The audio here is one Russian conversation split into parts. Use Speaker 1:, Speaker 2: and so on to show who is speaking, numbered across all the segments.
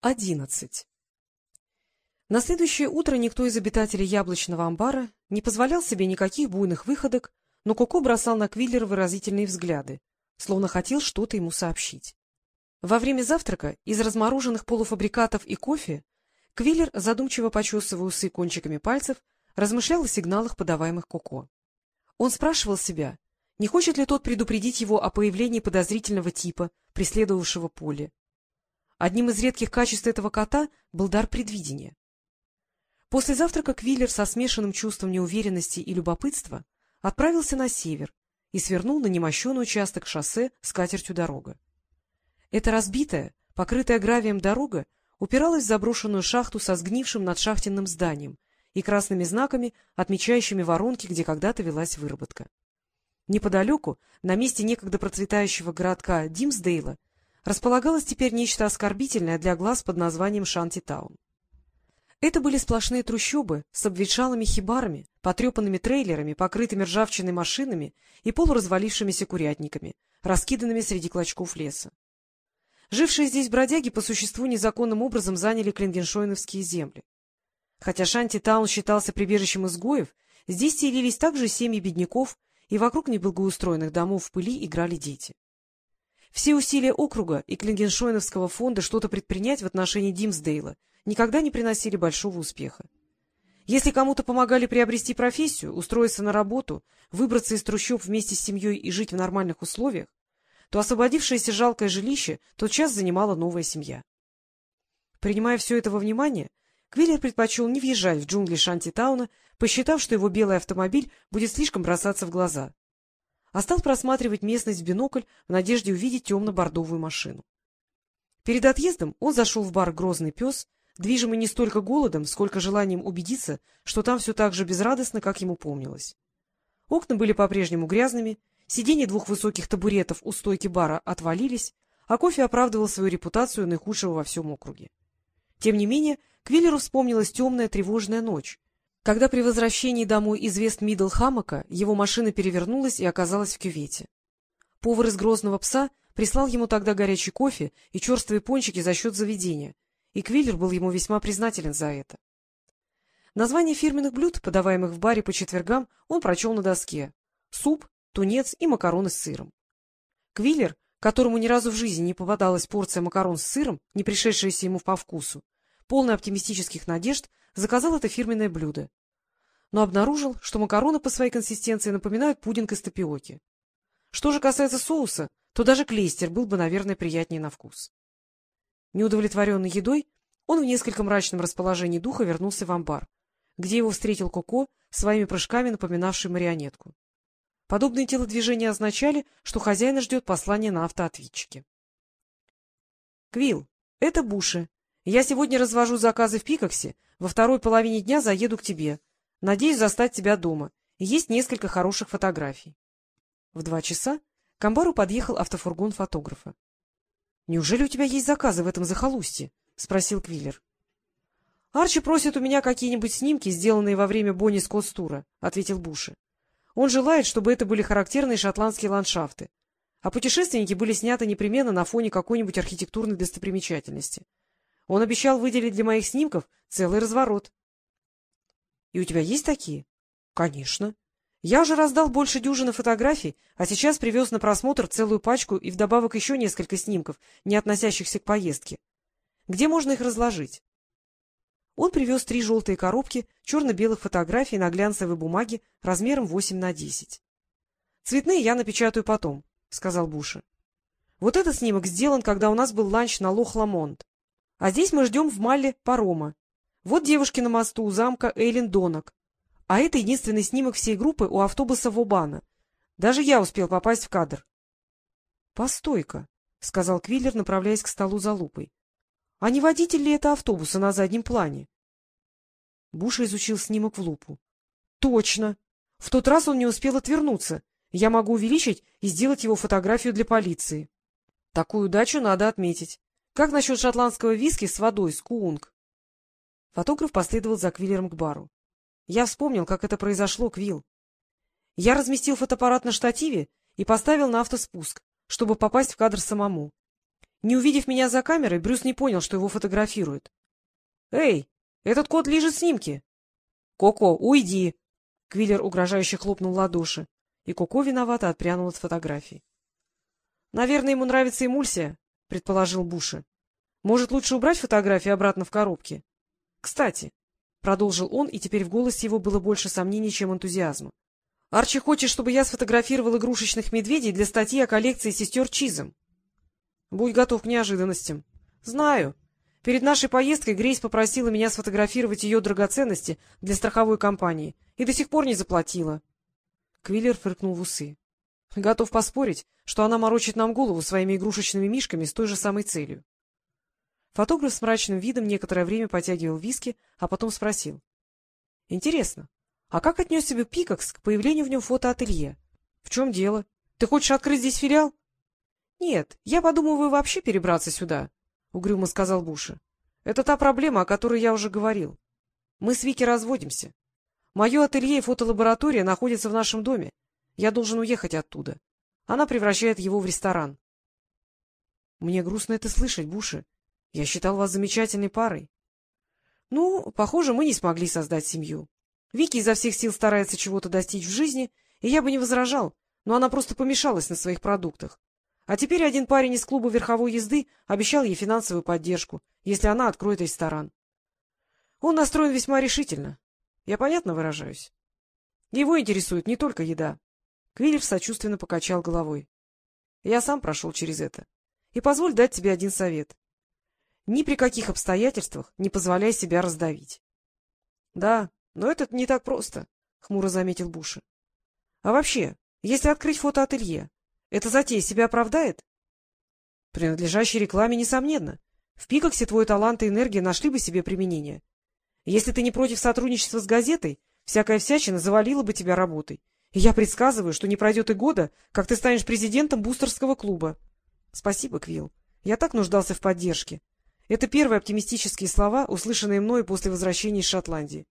Speaker 1: Одиннадцать. На следующее утро никто из обитателей яблочного амбара не позволял себе никаких буйных выходок, но Коко бросал на Квиллера выразительные взгляды, словно хотел что-то ему сообщить. Во время завтрака из размороженных полуфабрикатов и кофе Квиллер, задумчиво почесывая усы кончиками пальцев, размышлял о сигналах, подаваемых Коко. Он спрашивал себя, не хочет ли тот предупредить его о появлении подозрительного типа, преследовавшего поле. Одним из редких качеств этого кота был дар предвидения. После завтрака Квиллер со смешанным чувством неуверенности и любопытства отправился на север и свернул на немощенный участок шоссе с катертью дорога. Эта разбитая, покрытая гравием дорога упиралась в заброшенную шахту со сгнившим надшахтенным зданием и красными знаками, отмечающими воронки, где когда-то велась выработка. Неподалеку, на месте некогда процветающего городка Димсдейла, располагалось теперь нечто оскорбительное для глаз под названием Шантитаун. Это были сплошные трущобы с обветшалыми хибарами, потрепанными трейлерами, покрытыми ржавчиной машинами и полуразвалившимися курятниками, раскиданными среди клочков леса. Жившие здесь бродяги по существу незаконным образом заняли клингеншойновские земли. Хотя Шантитаун считался прибежищем изгоев, здесь селились также семьи бедняков, и вокруг неблагоустроенных домов в пыли играли дети. Все усилия округа и Клингеншойновского фонда что-то предпринять в отношении Димсдейла никогда не приносили большого успеха. Если кому-то помогали приобрести профессию, устроиться на работу, выбраться из трущоб вместе с семьей и жить в нормальных условиях, то освободившееся жалкое жилище тотчас занимала новая семья. Принимая все это во внимание, Квиллер предпочел не въезжать в джунгли Шантитауна, посчитав, что его белый автомобиль будет слишком бросаться в глаза а стал просматривать местность в бинокль в надежде увидеть темно-бордовую машину. Перед отъездом он зашел в бар «Грозный пес», движимый не столько голодом, сколько желанием убедиться, что там все так же безрадостно, как ему помнилось. Окна были по-прежнему грязными, сиденья двух высоких табуретов у стойки бара отвалились, а кофе оправдывал свою репутацию наихудшего во всем округе. Тем не менее, Квиллеру вспомнилась темная тревожная ночь, когда при возвращении домой из Вест-Мидл-Хаммока его машина перевернулась и оказалась в кювете. Повар из грозного пса прислал ему тогда горячий кофе и черствые пончики за счет заведения, и Квиллер был ему весьма признателен за это. Название фирменных блюд, подаваемых в баре по четвергам, он прочел на доске — суп, тунец и макароны с сыром. Квиллер, которому ни разу в жизни не попадалась порция макарон с сыром, не пришедшаяся ему по вкусу, полный оптимистических надежд, заказал это фирменное блюдо но обнаружил, что макароны по своей консистенции напоминают пудинг из тапиоки. Что же касается соуса, то даже клейстер был бы, наверное, приятнее на вкус. Неудовлетворенный едой, он в несколько мрачном расположении духа вернулся в амбар, где его встретил Коко, своими прыжками напоминавший марионетку. Подобные телодвижения означали, что хозяина ждет послание на автоответчике. — Квилл, это Буши. Я сегодня развожу заказы в Пикоксе, во второй половине дня заеду к тебе. Надеюсь застать тебя дома. Есть несколько хороших фотографий. В два часа к амбару подъехал автофургон фотографа. — Неужели у тебя есть заказы в этом захолустье? — спросил Квиллер. — Арчи просит у меня какие-нибудь снимки, сделанные во время Бонни Скотт-тура, — ответил Буши. Он желает, чтобы это были характерные шотландские ландшафты, а путешественники были сняты непременно на фоне какой-нибудь архитектурной достопримечательности. Он обещал выделить для моих снимков целый разворот. — И у тебя есть такие? — Конечно. Я уже раздал больше дюжины фотографий, а сейчас привез на просмотр целую пачку и вдобавок еще несколько снимков, не относящихся к поездке. Где можно их разложить? Он привез три желтые коробки черно-белых фотографий на глянцевой бумаге размером 8 на 10. — Цветные я напечатаю потом, — сказал Буша. — Вот этот снимок сделан, когда у нас был ланч на Лох-Ламонт. А здесь мы ждем в Малле парома. Вот девушки на мосту у замка Эйлин Донок. А это единственный снимок всей группы у автобуса Вобана. Даже я успел попасть в кадр. — Постой-ка, — сказал Квиллер, направляясь к столу за лупой. — А не водитель ли это автобуса на заднем плане? Буша изучил снимок в лупу. — Точно! В тот раз он не успел отвернуться. Я могу увеличить и сделать его фотографию для полиции. Такую удачу надо отметить. Как насчет шотландского виски с водой, скуунг? Фотограф последовал за Квиллером к бару. Я вспомнил, как это произошло, Квилл. Я разместил фотоаппарат на штативе и поставил на автоспуск, чтобы попасть в кадр самому. Не увидев меня за камерой, Брюс не понял, что его фотографируют. — Эй, этот кот лежит снимки! — Коко, уйди! Квиллер угрожающе хлопнул ладоши, и Коко виновато отпрянул от фотографий. — Наверное, ему нравится эмульсия, — предположил Буши. — Может, лучше убрать фотографии обратно в коробки? — Кстати, — продолжил он, и теперь в голосе его было больше сомнений, чем энтузиазма. — Арчи хочет, чтобы я сфотографировал игрушечных медведей для статьи о коллекции сестер Чизом. — Будь готов к неожиданностям. — Знаю. Перед нашей поездкой Грейс попросила меня сфотографировать ее драгоценности для страховой компании и до сих пор не заплатила. Квиллер фыркнул в усы. — Готов поспорить, что она морочит нам голову своими игрушечными мишками с той же самой целью. Фотограф с мрачным видом некоторое время потягивал виски, а потом спросил. — Интересно, а как отнес себя Пикакс к появлению в нем фотоателье? В чем дело? Ты хочешь открыть здесь филиал? — Нет, я подумываю вообще перебраться сюда, — угрюмо сказал Буша. — Это та проблема, о которой я уже говорил. Мы с Вики разводимся. Мое ателье и фотолаборатория находятся в нашем доме. Я должен уехать оттуда. Она превращает его в ресторан. — Мне грустно это слышать, Буши. Я считал вас замечательной парой. — Ну, похоже, мы не смогли создать семью. Вики изо всех сил старается чего-то достичь в жизни, и я бы не возражал, но она просто помешалась на своих продуктах. А теперь один парень из клуба верховой езды обещал ей финансовую поддержку, если она откроет ресторан. Он настроен весьма решительно. Я понятно выражаюсь? Его интересует не только еда. Квиллер сочувственно покачал головой. Я сам прошел через это. И позволь дать тебе один совет. Ни при каких обстоятельствах не позволяй себя раздавить. — Да, но это не так просто, — хмуро заметил Буши. — А вообще, если открыть фотоателье, эта затея себя оправдает? Принадлежащей рекламе, несомненно. В Пикоксе твой талант и энергия нашли бы себе применение. Если ты не против сотрудничества с газетой, всякая всячина завалила бы тебя работой. И я предсказываю, что не пройдет и года, как ты станешь президентом бустерского клуба. Спасибо, Квилл. Я так нуждался в поддержке. Это первые оптимистические слова, услышанные мною после возвращения из Шотландии.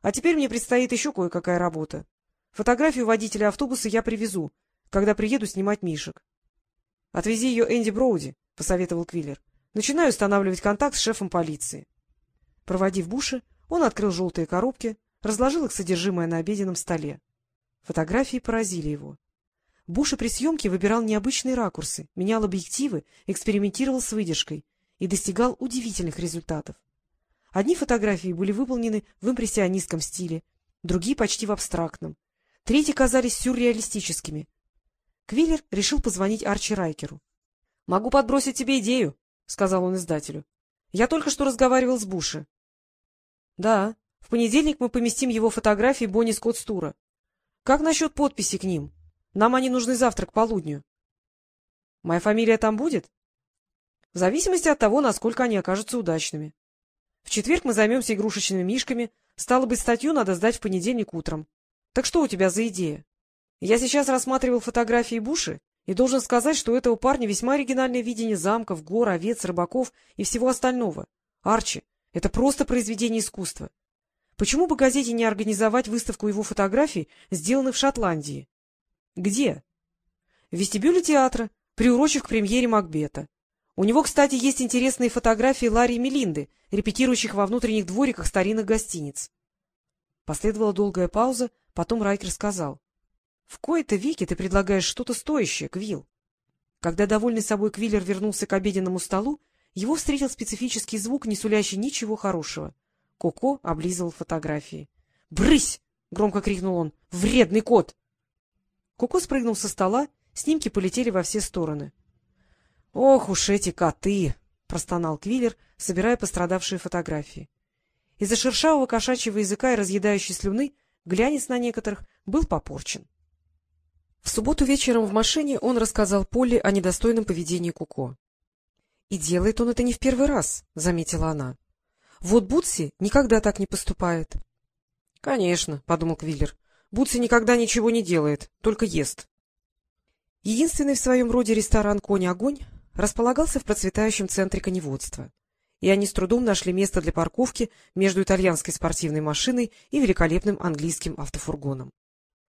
Speaker 1: А теперь мне предстоит еще кое-какая работа. Фотографию водителя автобуса я привезу, когда приеду снимать Мишек. — Отвези ее Энди Броуди, — посоветовал Квиллер. — Начинаю устанавливать контакт с шефом полиции. Проводив Буши, он открыл желтые коробки, разложил их содержимое на обеденном столе. Фотографии поразили его. Буши при съемке выбирал необычные ракурсы, менял объективы, экспериментировал с выдержкой и достигал удивительных результатов. Одни фотографии были выполнены в импрессионистском стиле, другие почти в абстрактном, третьи казались сюрреалистическими, Квиллер решил позвонить Арчи Райкеру. — Могу подбросить тебе идею, — сказал он издателю. — Я только что разговаривал с Буши. — Да, в понедельник мы поместим его фотографии Бонни Скотт Стура. Как насчет подписи к ним? Нам они нужны завтра к полудню. — Моя фамилия там будет? — В зависимости от того, насколько они окажутся удачными. В четверг мы займемся игрушечными мишками, стало быть, статью надо сдать в понедельник утром. Так что у тебя за идея? Я сейчас рассматривал фотографии Буши и должен сказать, что у этого парня весьма оригинальное видение замков, гор, овец, рыбаков и всего остального. Арчи, это просто произведение искусства. Почему бы газете не организовать выставку его фотографий, сделанных в Шотландии? Где? В вестибюле театра, приурочив к премьере Макбета. У него, кстати, есть интересные фотографии Ларри и Мелинды, репетирующих во внутренних двориках старинных гостиниц. Последовала долгая пауза, потом Райкер сказал. В кои-то веки ты предлагаешь что-то стоящее, Квилл. Когда довольный собой Квиллер вернулся к обеденному столу, его встретил специфический звук, не сулящий ничего хорошего. Коко облизывал фотографии. «Брысь — громко крикнул он. — Вредный кот! Коко спрыгнул со стола, снимки полетели во все стороны. — Ох уж эти коты! — простонал Квиллер, собирая пострадавшие фотографии. Из-за шершавого кошачьего языка и разъедающей слюны глянец на некоторых был попорчен. В субботу вечером в машине он рассказал Поле о недостойном поведении Куко. — И делает он это не в первый раз, — заметила она. — Вот Бутси никогда так не поступает. — Конечно, — подумал Квиллер, — Бутси никогда ничего не делает, только ест. Единственный в своем роде ресторан «Конь-огонь» располагался в процветающем центре коневодства, и они с трудом нашли место для парковки между итальянской спортивной машиной и великолепным английским автофургоном.